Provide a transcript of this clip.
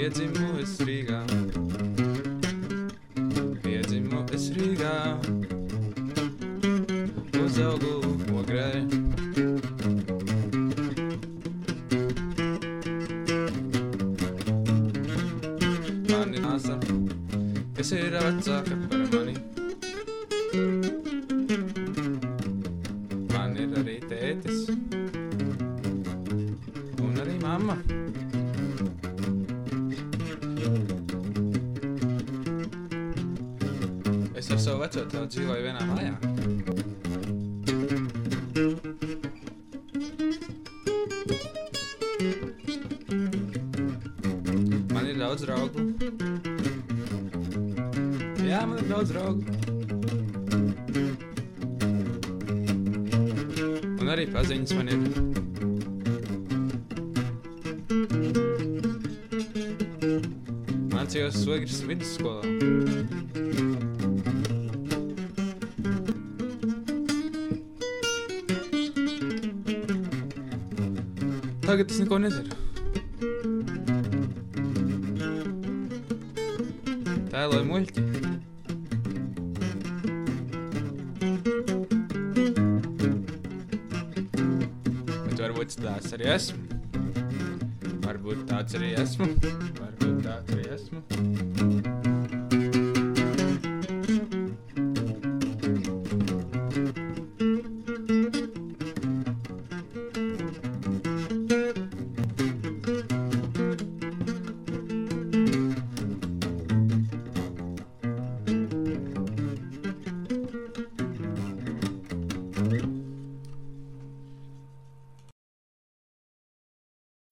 Piedzimu es Rīgā. Piedzimu es Rīgā. Uzaugu ogrē. Mani nāsa, kas ir vecāka par mani. Man ir arī tētis un arī mamma. Es ar savu veco tēvu dzīvoju vienā mājā. Man ir daudz draugu. Jā, man ir daudz draugu. Un arī paziņas man ir. Mācījos Sogras vidusskolā. Tagad es neko nedaru. Tēloju muļķi. Bet varbūt tāds arī esmu. Varbūt tāds arī esmu. Varbūt tāds arī esmu.